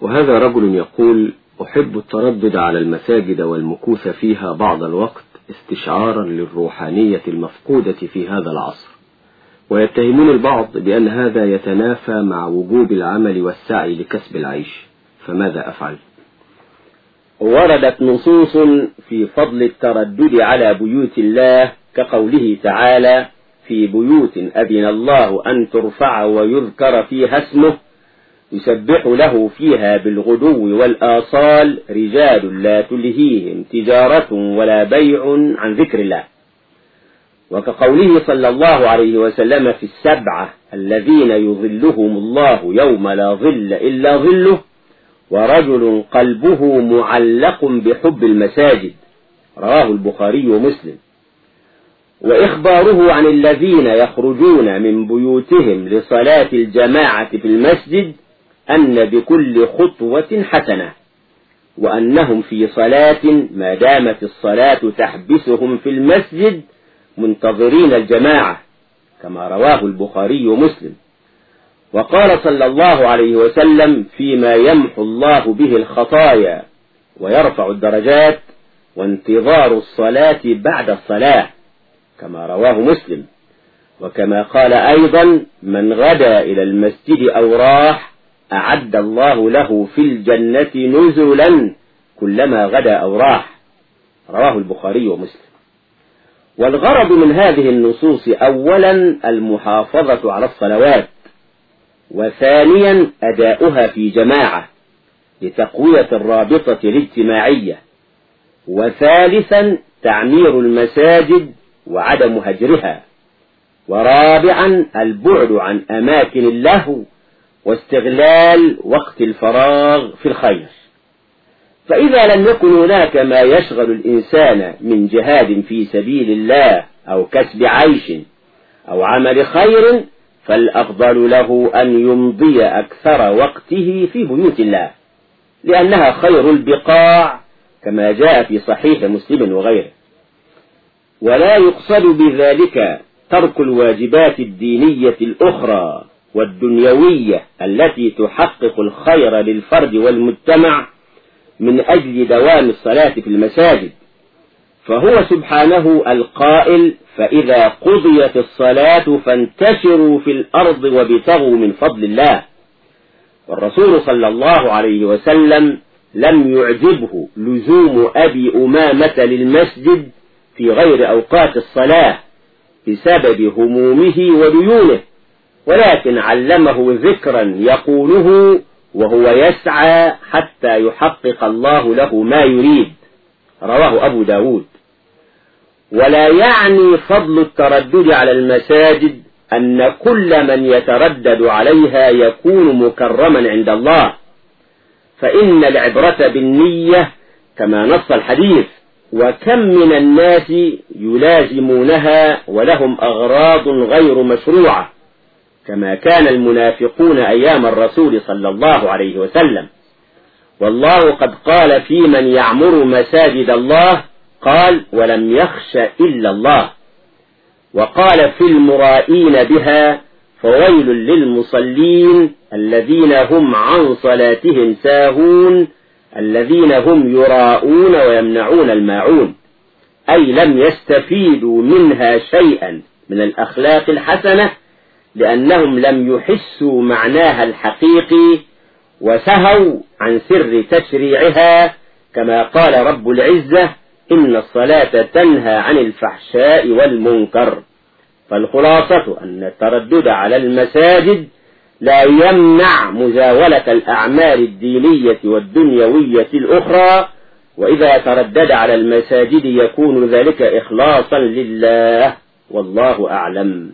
وهذا رجل يقول أحب التردد على المساجد والمكوث فيها بعض الوقت استشعارا للروحانية المفقودة في هذا العصر. ويتهمون البعض بأن هذا يتنافى مع وجوب العمل والسعي لكسب العيش. فماذا أفعل؟ وردت نصوص في فضل التردد على بيوت الله كقوله تعالى في بيوت أذن الله أن ترفع ويذكر فيها اسمه يسبح له فيها بالغدو والآصال رجال لا تلهيهم تجارة ولا بيع عن ذكر الله. وكقوله صلى الله عليه وسلم في السبعة الذين يظلهم الله يوم لا ظل إلا ظله ورجل قلبه معلق بحب المساجد. رواه البخاري ومسلم. وإخباره عن الذين يخرجون من بيوتهم لصلاة الجماعة في المسجد أن بكل خطوة حسنة وأنهم في صلاة ما دامت الصلاة تحبسهم في المسجد منتظرين الجماعة كما رواه البخاري ومسلم. وقال صلى الله عليه وسلم فيما يمحو الله به الخطايا ويرفع الدرجات وانتظار الصلاة بعد الصلاة كما رواه مسلم. وكما قال أيضا من غدا إلى المسجد أو راح أعد الله له في الجنة نزلا كلما غدا أو راح. رواه البخاري ومسلم. والغرض من هذه النصوص أولا المحافظة على الصلوات وثانيا أداؤها في جماعة لتقوية الرابطة الاجتماعية وثالثا تعمير المساجد وعدم هجرها ورابعا البعد عن أماكن اللهو واستغلال وقت الفراغ في الخير. فإذا لم يكن هناك ما يشغل الإنسان من جهاد في سبيل الله أو كسب عيش أو عمل خير فالأفضل له أن يمضي أكثر وقته في بيوت الله لأنها خير البقاع كما جاء في صحيح مسلم وغيره. ولا يقصد بذلك ترك الواجبات الدينية الأخرى والدنيوية التي تحقق الخير للفرد والمجتمع من أجل دوام الصلاة في المساجد فهو سبحانه القائل فإذا قضيت الصلاة فانتشروا في الأرض وابتغوا من فضل الله. والرسول صلى الله عليه وسلم لم يعجبه لزوم أبي أمامة للمسجد في غير أوقات الصلاة بسبب همومه وديونه. ولكن علمه ذكرا يقوله وهو يسعى حتى يحقق الله له ما يريد. رواه أبو داود. ولا يعني فضل التردد على المساجد أن كل من يتردد عليها يكون مكرما عند الله. فإن العبرة بالنية كما نص الحديث وكم من الناس يلازمونها ولهم أغراض غير مشروعة. كما كان المنافقون أيام الرسول صلى الله عليه وسلم. والله قد قال في من يعمر مساجد الله قال ولم يخش إلا الله. وقال في المرائين بها فويل للمصلين الذين هم عن صلاتهم ساهون الذين هم يراءون ويمنعون الماعون. أي لم يستفيدوا منها شيئا من الأخلاق الحسنة لأنهم لم يحسوا معناها الحقيقي وسهوا عن سر تشريعها كما قال رب العزة إن الصلاة تنهى عن الفحشاء والمنكر. فالخلاصة أن التردد على المساجد لا يمنع مزاولة الأعمال الدينية والدنيوية الأخرى وإذا تردد على المساجد يكون ذلك إخلاصا لله والله أعلم.